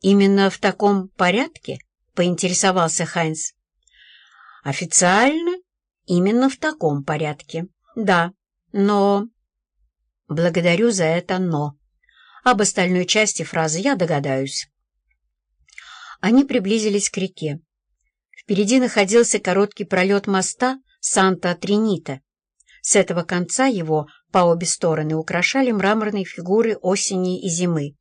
«Именно в таком порядке?» — поинтересовался Хайнс. «Официально именно в таком порядке, да, но...» «Благодарю за это «но». Об остальной части фразы я догадаюсь». Они приблизились к реке. Впереди находился короткий пролет моста Санта-Тринита. С этого конца его по обе стороны украшали мраморные фигуры осени и зимы.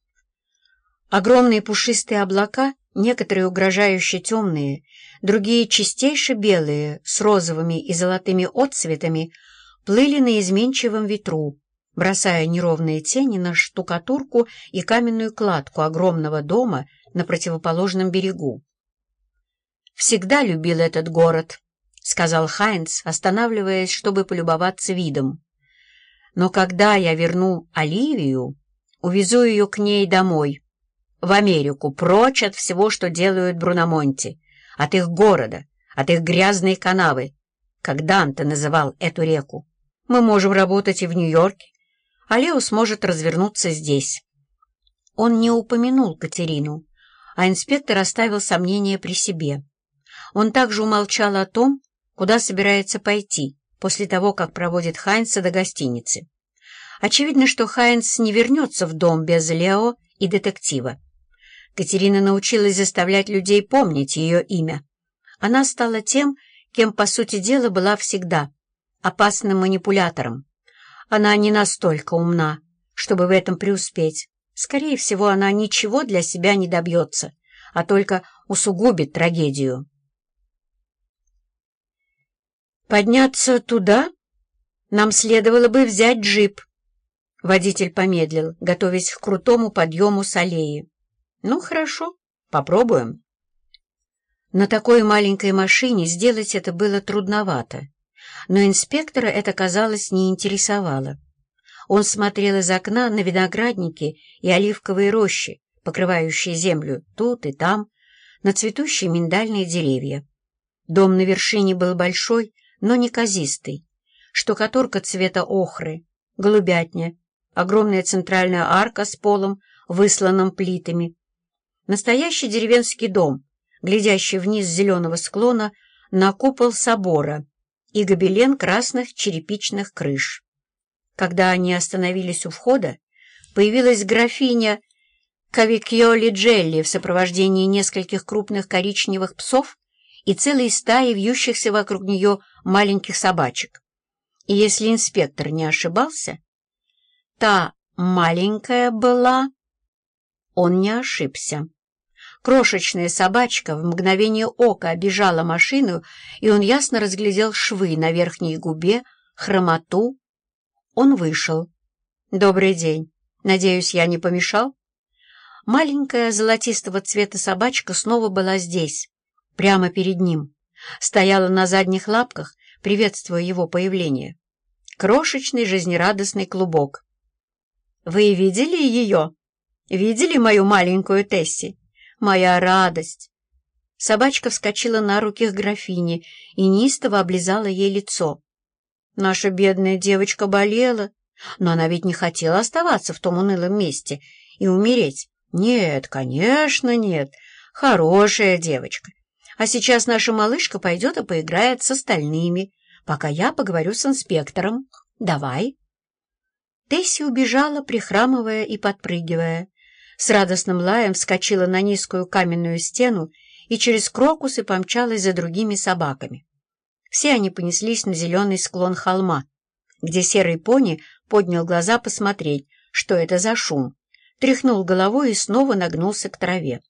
Огромные пушистые облака, некоторые угрожающе темные, другие чистейше белые, с розовыми и золотыми отцветами, плыли на изменчивом ветру, бросая неровные тени на штукатурку и каменную кладку огромного дома на противоположном берегу. «Всегда любил этот город», — сказал Хайнц, останавливаясь, чтобы полюбоваться видом. «Но когда я верну Оливию, увезу ее к ней домой» в Америку, прочь от всего, что делают Бруномонти, от их города, от их грязной канавы, как Данте называл эту реку. Мы можем работать и в Нью-Йорке, а Лео сможет развернуться здесь. Он не упомянул Катерину, а инспектор оставил сомнения при себе. Он также умолчал о том, куда собирается пойти после того, как проводит Хайнца до гостиницы. Очевидно, что Хайнц не вернется в дом без Лео и детектива. Катерина научилась заставлять людей помнить ее имя. Она стала тем, кем, по сути дела, была всегда — опасным манипулятором. Она не настолько умна, чтобы в этом преуспеть. Скорее всего, она ничего для себя не добьется, а только усугубит трагедию. «Подняться туда? Нам следовало бы взять джип». Водитель помедлил, готовясь к крутому подъему с аллеи. Ну, хорошо, попробуем. На такой маленькой машине сделать это было трудновато, но инспектора это, казалось, не интересовало. Он смотрел из окна на виноградники и оливковые рощи, покрывающие землю тут и там, на цветущие миндальные деревья. Дом на вершине был большой, но неказистый. Штукатурка цвета охры, голубятня, огромная центральная арка с полом, высланным плитами, Настоящий деревенский дом, глядящий вниз с зеленого склона на купол собора и гобелен красных черепичных крыш. Когда они остановились у входа, появилась графиня Кавикьоли Джелли в сопровождении нескольких крупных коричневых псов и целой стаи вьющихся вокруг нее маленьких собачек. И если инспектор не ошибался, та маленькая была... Он не ошибся. Крошечная собачка в мгновение ока обижала машину, и он ясно разглядел швы на верхней губе, хромоту. Он вышел. «Добрый день. Надеюсь, я не помешал?» Маленькая золотистого цвета собачка снова была здесь, прямо перед ним. Стояла на задних лапках, приветствуя его появление. Крошечный жизнерадостный клубок. «Вы видели ее? Видели мою маленькую Тесси?» Моя радость!» Собачка вскочила на руки к графине и неистово облизала ей лицо. Наша бедная девочка болела, но она ведь не хотела оставаться в том унылом месте и умереть. Нет, конечно, нет. Хорошая девочка. А сейчас наша малышка пойдет и поиграет с остальными, пока я поговорю с инспектором. Давай. Тесси убежала, прихрамывая и подпрыгивая с радостным лаем вскочила на низкую каменную стену и через крокусы помчалась за другими собаками. Все они понеслись на зеленый склон холма, где серый пони поднял глаза посмотреть, что это за шум, тряхнул головой и снова нагнулся к траве.